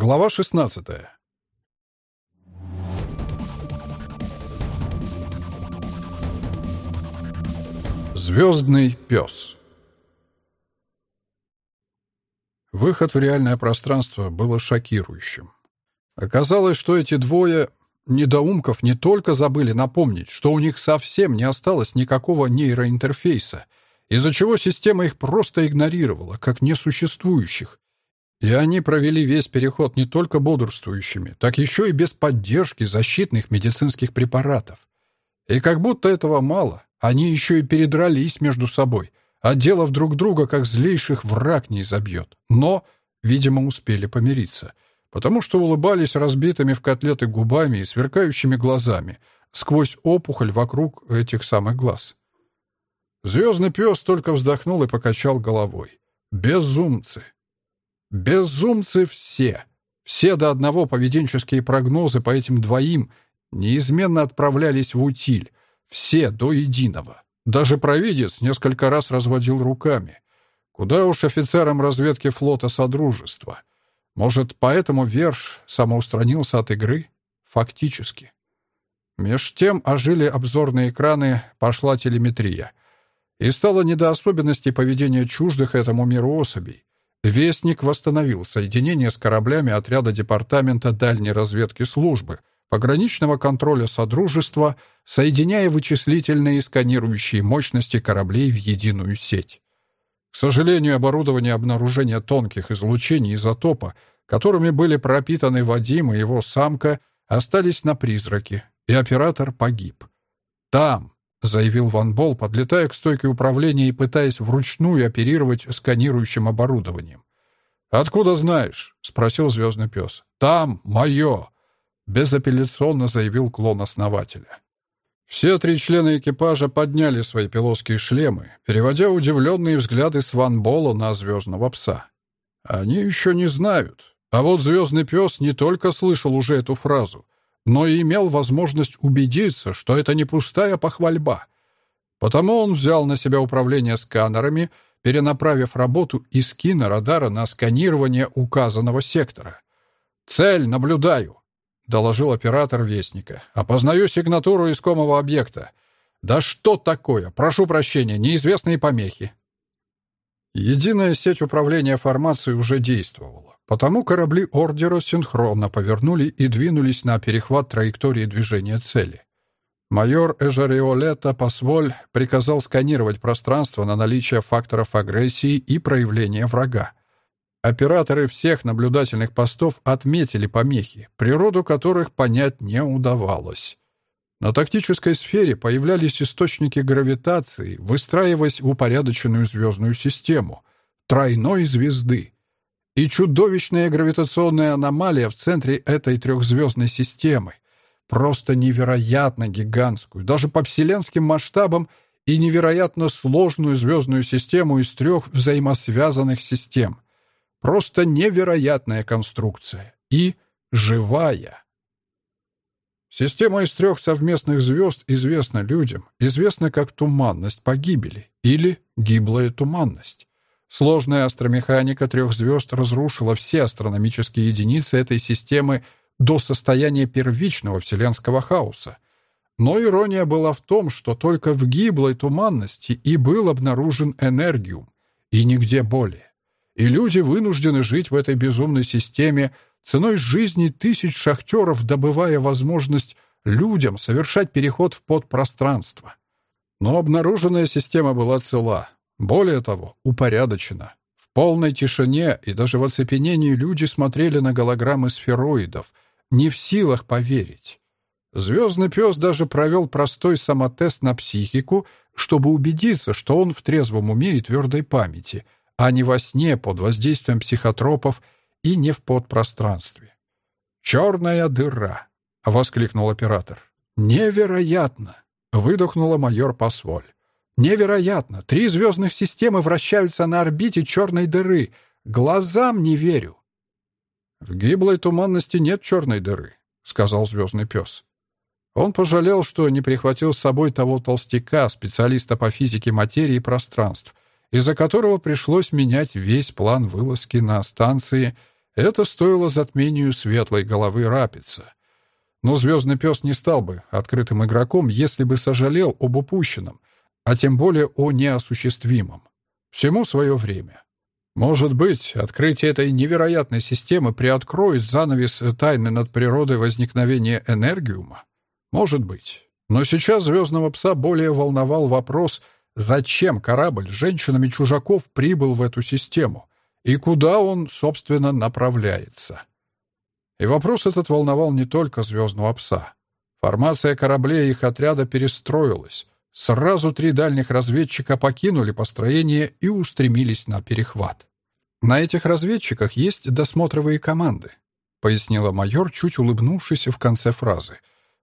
Глава 16. Звездный пес. Выход в реальное пространство было шокирующим. Оказалось, что эти двое недоумков не только забыли напомнить, что у них совсем не осталось никакого нейроинтерфейса, из-за чего система их просто игнорировала, как несуществующих, и они провели весь переход не только бодрствующими, так еще и без поддержки защитных медицинских препаратов. И как будто этого мало, они еще и передрались между собой, отделав друг друга, как злейших враг не изобьет. Но, видимо, успели помириться, потому что улыбались разбитыми в котлеты губами и сверкающими глазами, сквозь опухоль вокруг этих самых глаз. Звездный пес только вздохнул и покачал головой. «Безумцы!» Безумцы все. Все до одного поведенческие прогнозы по этим двоим неизменно отправлялись в утиль. Все до единого. Даже провидец несколько раз разводил руками. Куда уж офицерам разведки флота Содружества. Может, поэтому Верш самоустранился от игры? Фактически. Меж тем ожили обзорные экраны, пошла телеметрия. И стало не до особенностей поведения чуждых этому миру особей. Вестник восстановил соединение с кораблями отряда Департамента дальней разведки службы, пограничного контроля Содружества, соединяя вычислительные и сканирующие мощности кораблей в единую сеть. К сожалению, оборудование обнаружения тонких излучений изотопа, которыми были пропитаны Вадим и его самка, остались на призраке, и оператор погиб. Там, — заявил Ван Бол, подлетая к стойке управления и пытаясь вручную оперировать сканирующим оборудованием. «Откуда знаешь?» — спросил звездный пес. «Там мое!» — безапелляционно заявил клон основателя. Все три члена экипажа подняли свои пилотские шлемы, переводя удивленные взгляды с Ван Бола на звездного пса. Они еще не знают. А вот звездный пес не только слышал уже эту фразу — но и имел возможность убедиться, что это не пустая похвальба. Потому он взял на себя управление сканерами, перенаправив работу из кинорадара на сканирование указанного сектора. «Цель наблюдаю», — доложил оператор Вестника. «Опознаю сигнатуру искомого объекта. Да что такое? Прошу прощения, неизвестные помехи». Единая сеть управления формацией уже действовала. Потому корабли Ордера синхронно повернули и двинулись на перехват траектории движения цели. Майор Эжариолета Пасволь приказал сканировать пространство на наличие факторов агрессии и проявления врага. Операторы всех наблюдательных постов отметили помехи, природу которых понять не удавалось. На тактической сфере появлялись источники гравитации, выстраиваясь в упорядоченную звездную систему — тройной звезды — и чудовищная гравитационная аномалия в центре этой трехзвездной системы. Просто невероятно гигантскую, даже по вселенским масштабам, и невероятно сложную звездную систему из трех взаимосвязанных систем. Просто невероятная конструкция. И живая. Система из трех совместных звезд известна людям, известна как туманность погибели или гиблая туманность. Сложная астромеханика трех звезд разрушила все астрономические единицы этой системы до состояния первичного вселенского хаоса. Но ирония была в том, что только в гиблой туманности и был обнаружен энергиум, и нигде более. И люди вынуждены жить в этой безумной системе ценой жизни тысяч шахтеров, добывая возможность людям совершать переход в подпространство. Но обнаруженная система была цела, более того, упорядочено. В полной тишине и даже в оцепенении люди смотрели на голограммы сфероидов, не в силах поверить. Звездный пес даже провел простой самотест на психику, чтобы убедиться, что он в трезвом уме и твердой памяти, а не во сне под воздействием психотропов и не в подпространстве. «Черная дыра!» — воскликнул оператор. «Невероятно!» — выдохнула майор Посволь. Невероятно! Три звездных системы вращаются на орбите черной дыры. Глазам не верю. «В гиблой туманности нет черной дыры», — сказал звездный пес. Он пожалел, что не прихватил с собой того толстяка, специалиста по физике материи и пространств, из-за которого пришлось менять весь план вылазки на станции Это стоило затмению светлой головы Рапица. Но «Звездный пес» не стал бы открытым игроком, если бы сожалел об упущенном, а тем более о неосуществимом. Всему свое время. Может быть, открытие этой невероятной системы приоткроет занавес тайны над природой возникновения энергиума? Может быть. Но сейчас «Звездного пса» более волновал вопрос, зачем корабль с женщинами чужаков прибыл в эту систему и куда он, собственно, направляется. И вопрос этот волновал не только «Звездного пса». Формация кораблей их отряда перестроилась. Сразу три дальних разведчика покинули построение и устремились на перехват. «На этих разведчиках есть досмотровые команды», — пояснила майор, чуть улыбнувшись в конце фразы.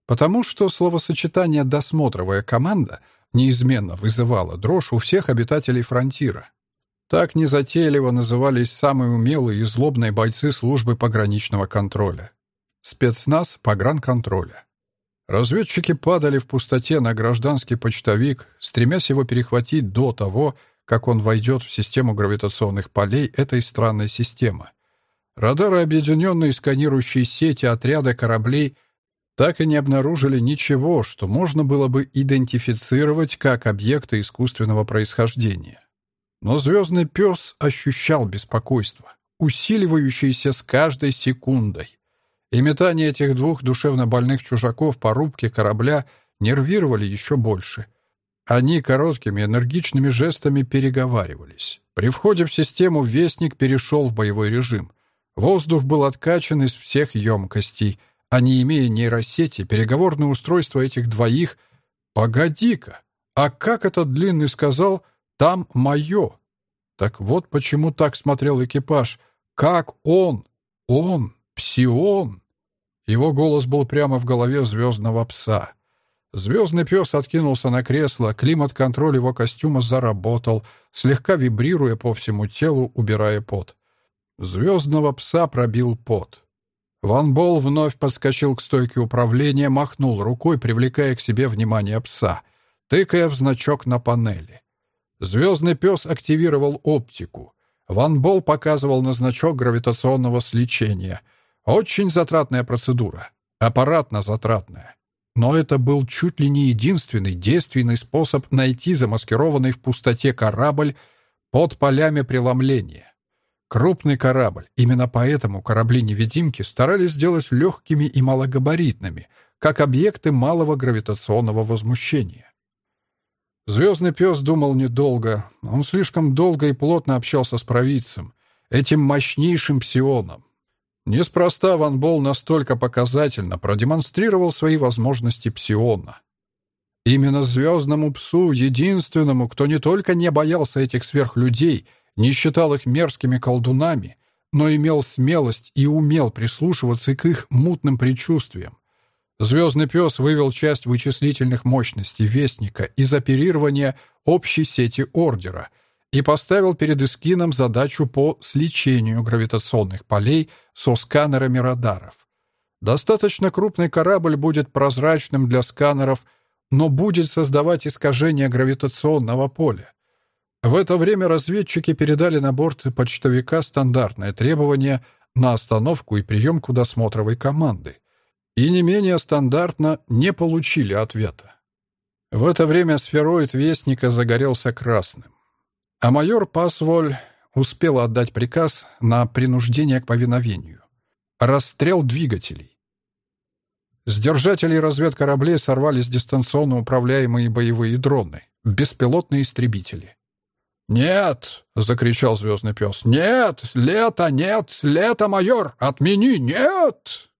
«Потому что словосочетание «досмотровая команда» неизменно вызывало дрожь у всех обитателей фронтира. Так незатейливо назывались самые умелые и злобные бойцы службы пограничного контроля. Спецназ погранконтроля. Разведчики падали в пустоте на гражданский почтовик, стремясь его перехватить до того, как он войдет в систему гравитационных полей этой странной системы. Радары, объединенные сканирующие сети отряда кораблей, так и не обнаружили ничего, что можно было бы идентифицировать как объекты искусственного происхождения. Но звездный пес ощущал беспокойство, усиливающееся с каждой секундой. И метание этих двух душевно больных чужаков по рубке корабля нервировали еще больше. Они короткими энергичными жестами переговаривались. При входе в систему Вестник перешел в боевой режим. Воздух был откачан из всех емкостей, а не имея нейросети, переговорное устройство этих двоих... «Погоди-ка! А как этот длинный сказал...» Там мое. Так вот почему так смотрел экипаж. Как он? Он, псион. Его голос был прямо в голове звездного пса. Звездный пес откинулся на кресло, климат-контроль его костюма заработал, слегка вибрируя по всему телу, убирая пот. Звездного пса пробил пот. Ван Бол вновь подскочил к стойке управления, махнул рукой, привлекая к себе внимание пса, тыкая в значок на панели. Звездный пес активировал оптику. Ван Бол показывал на значок гравитационного сличения. Очень затратная процедура. Аппаратно-затратная. Но это был чуть ли не единственный действенный способ найти замаскированный в пустоте корабль под полями преломления. Крупный корабль. Именно поэтому корабли-невидимки старались сделать легкими и малогабаритными, как объекты малого гравитационного возмущения. Звездный пес думал недолго. Он слишком долго и плотно общался с провидцем, этим мощнейшим псионом. Неспроста Ван Бол настолько показательно продемонстрировал свои возможности псиона. Именно звездному псу, единственному, кто не только не боялся этих сверхлюдей, не считал их мерзкими колдунами, но имел смелость и умел прислушиваться к их мутным предчувствиям, Звездный пес вывел часть вычислительных мощностей Вестника из оперирования общей сети Ордера и поставил перед Искином задачу по сличению гравитационных полей со сканерами радаров. Достаточно крупный корабль будет прозрачным для сканеров, но будет создавать искажение гравитационного поля. В это время разведчики передали на борт почтовика стандартное требование на остановку и приемку досмотровой команды и не менее стандартно не получили ответа. В это время сфероид Вестника загорелся красным, а майор Пасволь успел отдать приказ на принуждение к повиновению. Расстрел двигателей. С держателей разведкораблей сорвались дистанционно управляемые боевые дроны, беспилотные истребители. «Нет!» — закричал звездный пес. «Нет! Лето! Нет! Лето, майор! Отмени! Нет!»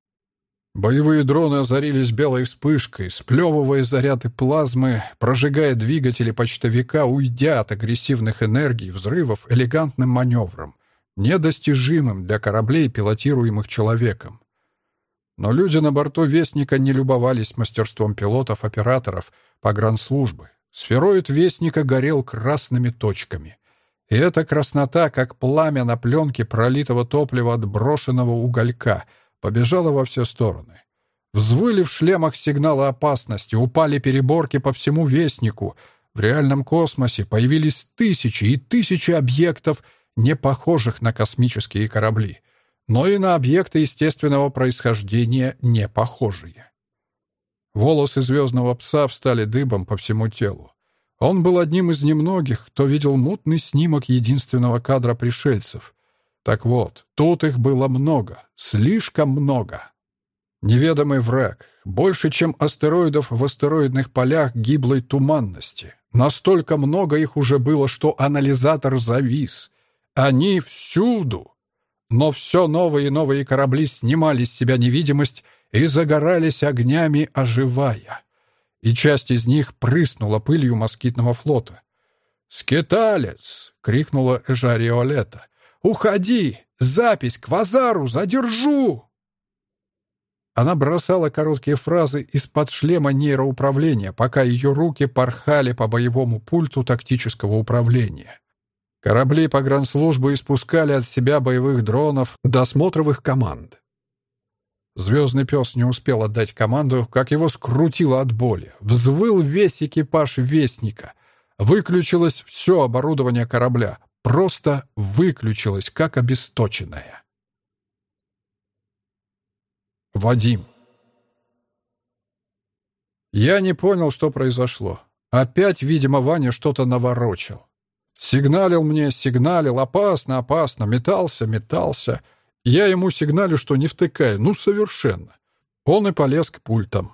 Боевые дроны озарились белой вспышкой, сплевывая заряды плазмы, прожигая двигатели почтовика, уйдя от агрессивных энергий взрывов элегантным маневром, недостижимым для кораблей, пилотируемых человеком. Но люди на борту Вестника не любовались мастерством пилотов-операторов погранслужбы. Сфероид Вестника горел красными точками. И эта краснота, как пламя на пленке пролитого топлива от брошенного уголька — побежала во все стороны. Взвыли в шлемах сигналы опасности, упали переборки по всему Вестнику. В реальном космосе появились тысячи и тысячи объектов, не похожих на космические корабли. но и на объекты естественного происхождения не похожие. Волосы звездного пса встали дыбом по всему телу. Он был одним из немногих, кто видел мутный снимок единственного кадра пришельцев. Так вот, тут их было много, слишком много. Неведомый враг, больше, чем астероидов в астероидных полях гиблой туманности. Настолько много их уже было, что анализатор завис. Они всюду. Но все новые и новые корабли снимали с себя невидимость и загорались огнями, оживая. И часть из них прыснула пылью москитного флота. «Скиталец!» — крикнула Эжариолета. «Уходи! Запись к Вазару задержу!» Она бросала короткие фразы из-под шлема нейроуправления, пока ее руки порхали по боевому пульту тактического управления. Корабли погранслужбы испускали от себя боевых дронов досмотровых команд. Звездный пес не успел отдать команду, как его скрутило от боли. Взвыл весь экипаж Вестника. Выключилось все оборудование корабля. Просто выключилось, как обесточенное. Вадим. Я не понял, что произошло. Опять, видимо, Ваня что-то наворочил. Сигналил мне, сигналил, опасно, опасно, метался, метался. Я ему сигналю, что не втыкаю, ну, совершенно. Он и полез к пультам.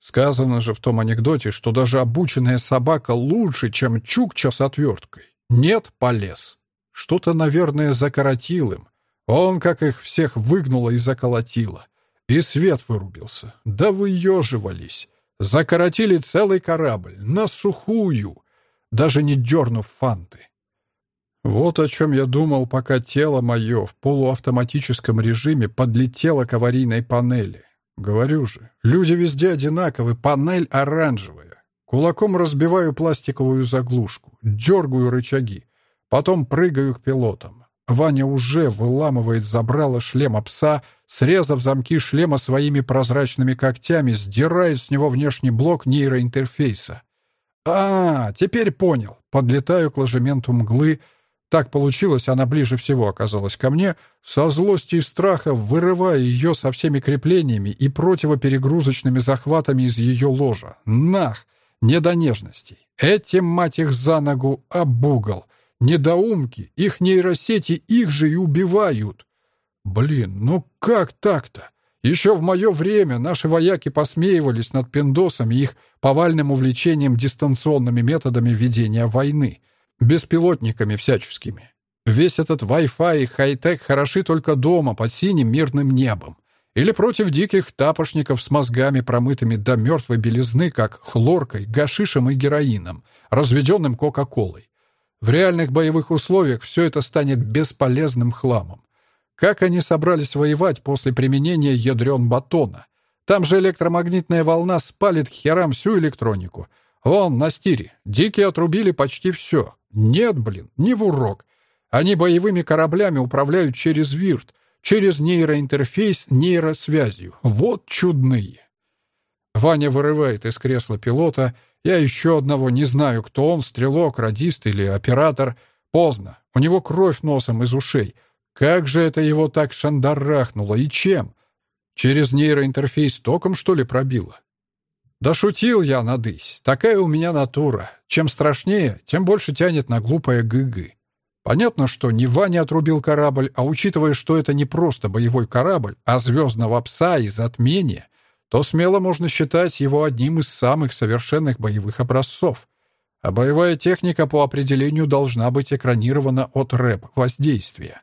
Сказано же в том анекдоте, что даже обученная собака лучше, чем чукча с отверткой. Нет, полез. Что-то, наверное, закоротил им. Он, как их всех, выгнуло и заколотило. И свет вырубился. Да вы еживались. Закоротили целый корабль. На сухую. Даже не дернув фанты. Вот о чем я думал, пока тело мое в полуавтоматическом режиме подлетело к аварийной панели. Говорю же, люди везде одинаковы, панель оранжевая. Кулаком разбиваю пластиковую заглушку, дергаю рычаги, потом прыгаю к пилотам. Ваня уже выламывает забрало шлема пса, срезав замки шлема своими прозрачными когтями, сдирает с него внешний блок нейроинтерфейса. «А, теперь понял». Подлетаю к ложементу мглы. Так получилось, она ближе всего оказалась ко мне, со злости и страха вырывая ее со всеми креплениями и противоперегрузочными захватами из ее ложа. Нах! Не до нежностей. Этим, мать их, за ногу об угол. Недоумки, их нейросети их же и убивают. Блин, ну как так-то? Еще в мое время наши вояки посмеивались над пиндосами их повальным увлечением дистанционными методами ведения войны, беспилотниками всяческими. Весь этот Wi-Fi и хай-тек хороши только дома, под синим мирным небом. Или против диких тапошников с мозгами, промытыми до мертвой белизны, как хлоркой, гашишем и героином, разведенным Кока-Колой. В реальных боевых условиях все это станет бесполезным хламом. Как они собрались воевать после применения ядрен батона? Там же электромагнитная волна спалит к херам всю электронику. Вон, на стире. Дикие отрубили почти все. Нет, блин, не в урок. Они боевыми кораблями управляют через вирт, через нейроинтерфейс нейросвязью. Вот чудные. Ваня вырывает из кресла пилота я еще одного не знаю, кто он, стрелок, радист или оператор. Поздно. У него кровь носом из ушей. Как же это его так шандарахнуло и чем? Через нейроинтерфейс током, что ли, пробило? Да шутил я, надысь. Такая у меня натура. Чем страшнее, тем больше тянет на глупое гы-гы. Понятно, что не Ваня отрубил корабль, а учитывая, что это не просто боевой корабль, а звездного пса и затмение, то смело можно считать его одним из самых совершенных боевых образцов. А боевая техника по определению должна быть экранирована от рэп-воздействия.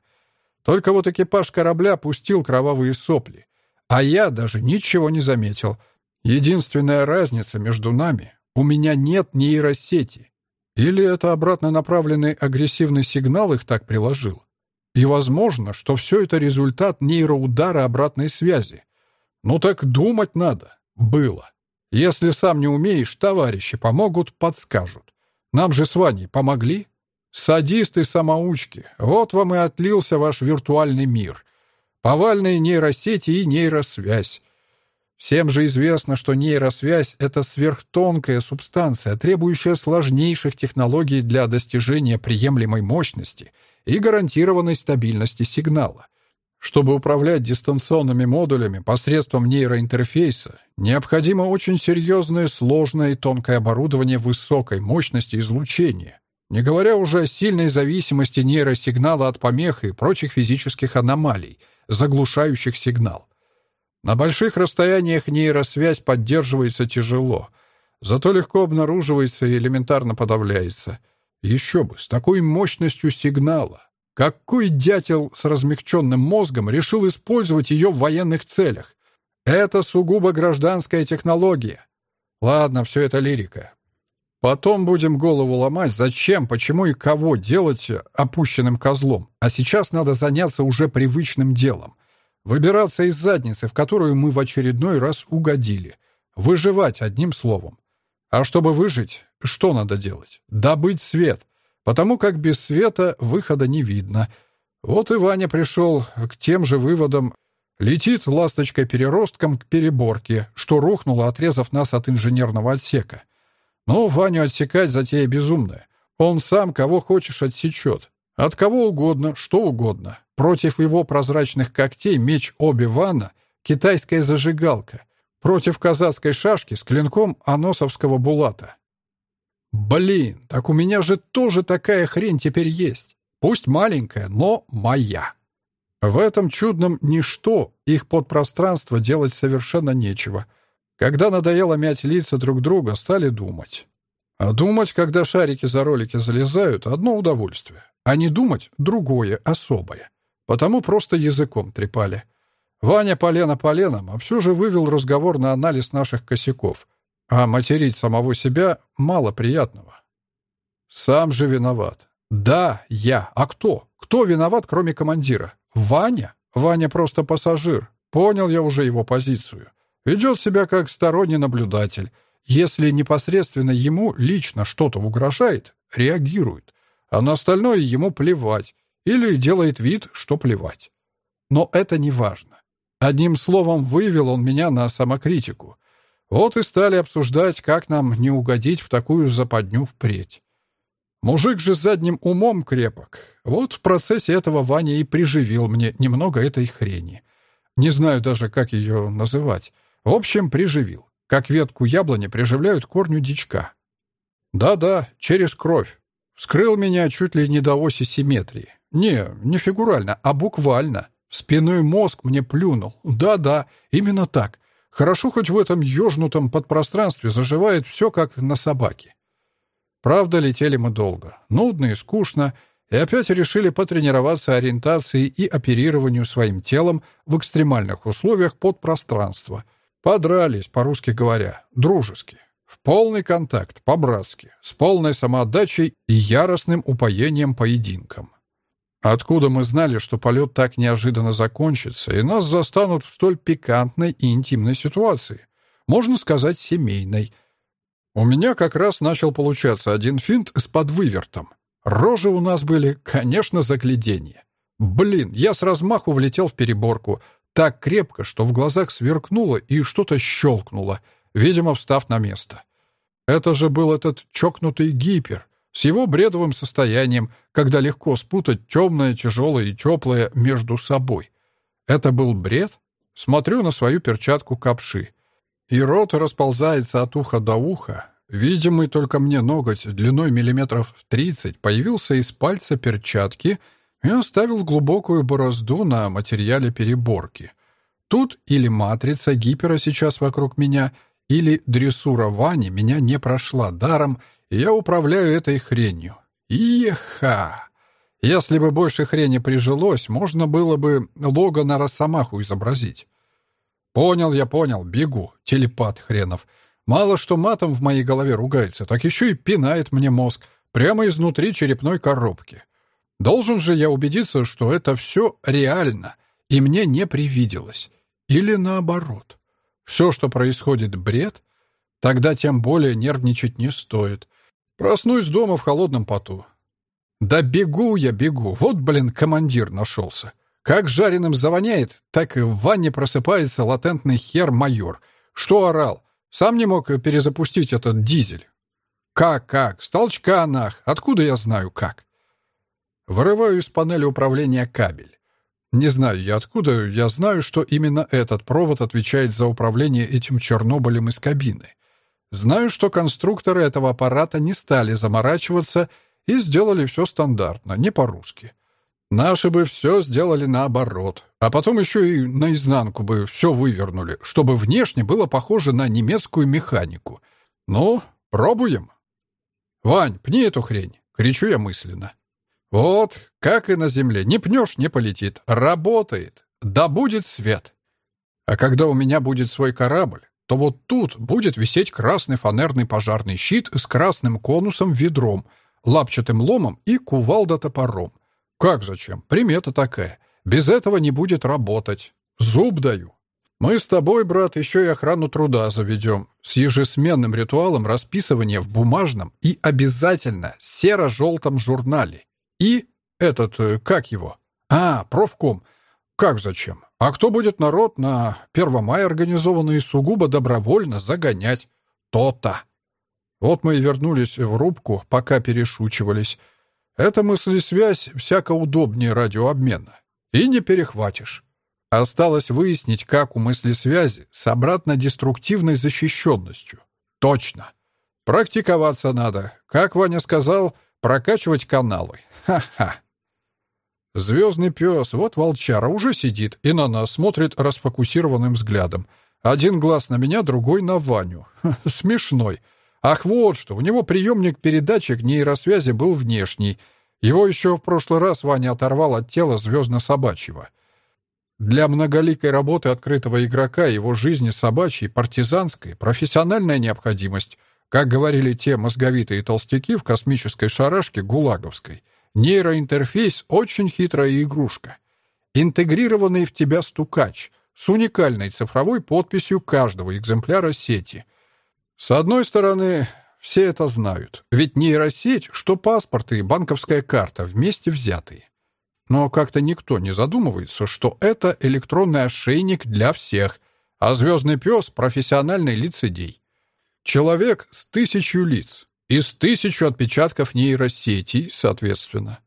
Только вот экипаж корабля пустил кровавые сопли, а я даже ничего не заметил. Единственная разница между нами — у меня нет нейросети. Или это обратно направленный агрессивный сигнал их так приложил? И возможно, что все это результат нейроудара обратной связи, ну так думать надо. Было. Если сам не умеешь, товарищи помогут, подскажут. Нам же с Ваней помогли. Садисты-самоучки. Вот вам и отлился ваш виртуальный мир. Повальные нейросети и нейросвязь. Всем же известно, что нейросвязь — это сверхтонкая субстанция, требующая сложнейших технологий для достижения приемлемой мощности и гарантированной стабильности сигнала. Чтобы управлять дистанционными модулями посредством нейроинтерфейса, необходимо очень серьезное, сложное и тонкое оборудование высокой мощности излучения, не говоря уже о сильной зависимости нейросигнала от помех и прочих физических аномалий, заглушающих сигнал. На больших расстояниях нейросвязь поддерживается тяжело, зато легко обнаруживается и элементарно подавляется. Еще бы, с такой мощностью сигнала. Какой дятел с размягченным мозгом решил использовать ее в военных целях? Это сугубо гражданская технология. Ладно, все это лирика. Потом будем голову ломать, зачем, почему и кого делать опущенным козлом. А сейчас надо заняться уже привычным делом. Выбираться из задницы, в которую мы в очередной раз угодили. Выживать, одним словом. А чтобы выжить, что надо делать? Добыть свет потому как без света выхода не видно. Вот и Ваня пришел к тем же выводам. Летит ласточкой-переростком к переборке, что рухнуло, отрезав нас от инженерного отсека. Но Ваню отсекать затея безумная. Он сам кого хочешь отсечет. От кого угодно, что угодно. Против его прозрачных когтей меч Оби-Вана — китайская зажигалка. Против казацкой шашки с клинком аносовского булата. Блин, так у меня же тоже такая хрень теперь есть. Пусть маленькая, но моя. В этом чудном ничто их подпространство делать совершенно нечего. Когда надоело мять лица друг друга, стали думать. А думать, когда шарики за ролики залезают, одно удовольствие. А не думать — другое, особое. Потому просто языком трепали. Ваня полено поленом, а все же вывел разговор на анализ наших косяков. А материть самого себя мало приятного. Сам же виноват. Да, я. А кто? Кто виноват, кроме командира? Ваня? Ваня просто пассажир. Понял я уже его позицию. Ведет себя как сторонний наблюдатель. Если непосредственно ему лично что-то угрожает, реагирует. А на остальное ему плевать. Или делает вид, что плевать. Но это не важно. Одним словом, вывел он меня на самокритику. Вот и стали обсуждать, как нам не угодить в такую западню впредь. Мужик же с задним умом крепок. Вот в процессе этого Ваня и приживил мне немного этой хрени. Не знаю даже, как ее называть. В общем, приживил. Как ветку яблони приживляют корню дичка. Да-да, через кровь. Вскрыл меня чуть ли не до оси симметрии. Не, не фигурально, а буквально. В спиной мозг мне плюнул. Да-да, именно так. Хорошо, хоть в этом ёжнутом подпространстве заживает все, как на собаке. Правда, летели мы долго, нудно и скучно, и опять решили потренироваться ориентации и оперированию своим телом в экстремальных условиях подпространства. Подрались, по-русски говоря, дружески. В полный контакт, по-братски, с полной самоотдачей и яростным упоением поединком. Откуда мы знали, что полет так неожиданно закончится, и нас застанут в столь пикантной и интимной ситуации? Можно сказать, семейной. У меня как раз начал получаться один финт с подвывертом. Рожи у нас были, конечно, загляденье. Блин, я с размаху влетел в переборку, так крепко, что в глазах сверкнуло и что-то щелкнуло, видимо, встав на место. Это же был этот чокнутый гипер, с его бредовым состоянием, когда легко спутать темное, тяжелое и теплое между собой. Это был бред? Смотрю на свою перчатку капши. И рот расползается от уха до уха. Видимый только мне ноготь длиной миллиметров в тридцать появился из пальца перчатки и оставил глубокую борозду на материале переборки. Тут или матрица гипера сейчас вокруг меня, или дрессура Вани меня не прошла даром, я управляю этой хренью. Еха! Если бы больше хрени прижилось, можно было бы лого на Росомаху изобразить. Понял я, понял, бегу, телепат хренов. Мало что матом в моей голове ругается, так еще и пинает мне мозг прямо изнутри черепной коробки. Должен же я убедиться, что это все реально, и мне не привиделось. Или наоборот. Все, что происходит, бред, тогда тем более нервничать не стоит. Проснусь дома в холодном поту. Да бегу я, бегу. Вот, блин, командир нашелся. Как жареным завоняет, так и в ванне просыпается латентный хер-майор. Что орал? Сам не мог перезапустить этот дизель. Как, как? С толчка нах. Откуда я знаю, как? Вырываю из панели управления кабель. Не знаю я откуда, я знаю, что именно этот провод отвечает за управление этим Чернобылем из кабины. Знаю, что конструкторы этого аппарата не стали заморачиваться и сделали все стандартно, не по-русски. Наши бы все сделали наоборот, а потом еще и наизнанку бы все вывернули, чтобы внешне было похоже на немецкую механику. Ну, пробуем. «Вань, пни эту хрень!» — кричу я мысленно. Вот, как и на земле, не пнешь — не полетит. Работает. Да будет свет. А когда у меня будет свой корабль, то вот тут будет висеть красный фанерный пожарный щит с красным конусом ведром, лапчатым ломом и кувалда-топором. Как зачем? Примета такая. Без этого не будет работать. Зуб даю. Мы с тобой, брат, еще и охрану труда заведем. С ежесменным ритуалом расписывания в бумажном и обязательно серо-желтом журнале. И этот, э, как его? А, профком. Как зачем? А кто будет народ на 1 мая организованный сугубо добровольно загонять? То-то. Вот мы и вернулись в рубку, пока перешучивались. Эта мыслесвязь всяко удобнее радиообмена. И не перехватишь. Осталось выяснить, как у мыслесвязи с обратно-деструктивной защищенностью. Точно. Практиковаться надо. Как Ваня сказал, прокачивать каналы. Ха-ха. Звездный пес, вот волчара, уже сидит и на нас смотрит расфокусированным взглядом. Один глаз на меня, другой на Ваню. Смешной. Ах, вот что, у него приемник передатчик нейросвязи был внешний. Его еще в прошлый раз Ваня оторвал от тела звездно-собачьего. Для многоликой работы открытого игрока его жизни собачьей, партизанской, профессиональная необходимость, как говорили те мозговитые толстяки в космической шарашке гулаговской. Нейроинтерфейс — очень хитрая игрушка. Интегрированный в тебя стукач с уникальной цифровой подписью каждого экземпляра сети. С одной стороны, все это знают, ведь нейросеть, что паспорт и банковская карта вместе взятые. Но как-то никто не задумывается, что это электронный ошейник для всех, а звездный пес — профессиональный лицедей. Человек с тысячью лиц, из тысячу отпечатков нейросети, соответственно.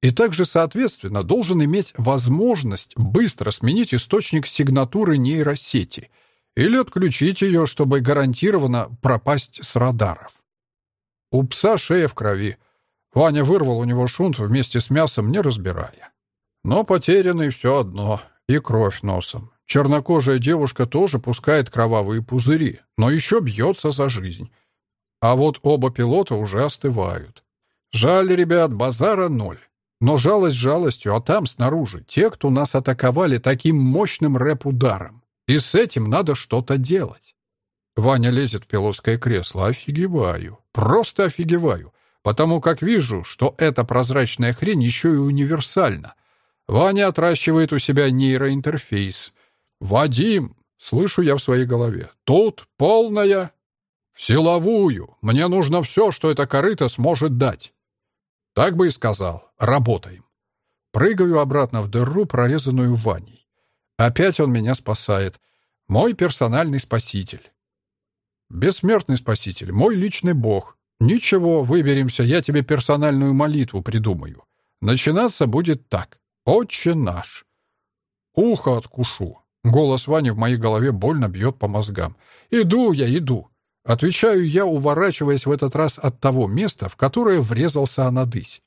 И также, соответственно, должен иметь возможность быстро сменить источник сигнатуры нейросети или отключить ее, чтобы гарантированно пропасть с радаров. У пса шея в крови. Ваня вырвал у него шунт вместе с мясом, не разбирая. Но потерянный все одно, и кровь носом. Чернокожая девушка тоже пускает кровавые пузыри, но еще бьется за жизнь. А вот оба пилота уже остывают. Жаль, ребят, базара ноль. Но жалость жалостью, а там снаружи те, кто нас атаковали таким мощным рэп-ударом. И с этим надо что-то делать. Ваня лезет в пилотское кресло. Офигеваю. Просто офигеваю. Потому как вижу, что эта прозрачная хрень еще и универсальна. Ваня отращивает у себя нейроинтерфейс. «Вадим!» — слышу я в своей голове. «Тут полная «В силовую! Мне нужно все, что эта корыта сможет дать!» Так бы и сказал. Работаем. Прыгаю обратно в дыру, прорезанную Ваней. Опять он меня спасает. Мой персональный спаситель. Бессмертный спаситель, мой личный бог. Ничего, выберемся, я тебе персональную молитву придумаю. Начинаться будет так. Отче наш. Ухо откушу. Голос Вани в моей голове больно бьет по мозгам. Иду я, иду. Отвечаю я, уворачиваясь в этот раз от того места, в которое врезался Анадысь.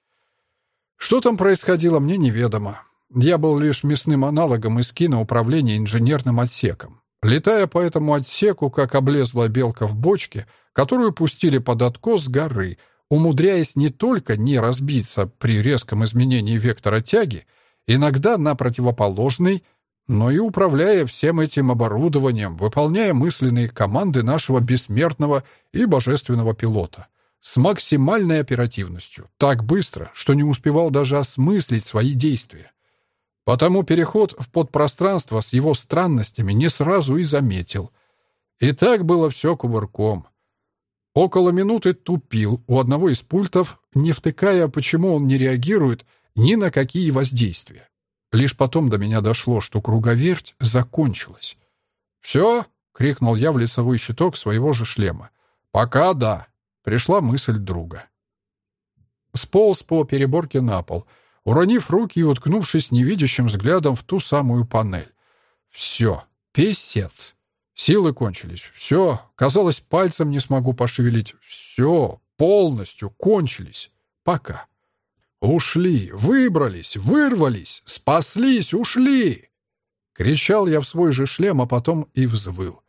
Что там происходило, мне неведомо. Я был лишь мясным аналогом из киноуправления инженерным отсеком. Летая по этому отсеку, как облезла белка в бочке, которую пустили под откос горы, умудряясь не только не разбиться при резком изменении вектора тяги, иногда на противоположный — но и управляя всем этим оборудованием, выполняя мысленные команды нашего бессмертного и божественного пилота с максимальной оперативностью, так быстро, что не успевал даже осмыслить свои действия. Потому переход в подпространство с его странностями не сразу и заметил. И так было все кувырком. Около минуты тупил у одного из пультов, не втыкая, почему он не реагирует ни на какие воздействия. Лишь потом до меня дошло, что круговерть закончилась. «Все?» — крикнул я в лицевой щиток своего же шлема. «Пока да», — пришла мысль друга. Сполз по переборке на пол. уронив руки и уткнувшись невидящим взглядом в ту самую панель. Все, песец. Силы кончились. Все, казалось, пальцем не смогу пошевелить. Все, полностью кончились. Пока. Ушли, выбрались, вырвались, спаслись, ушли. Кричал я в свой же шлем, а потом и взвыл.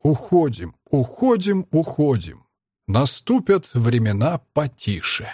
Уходим, уходим, уходим. Наступят времена потише.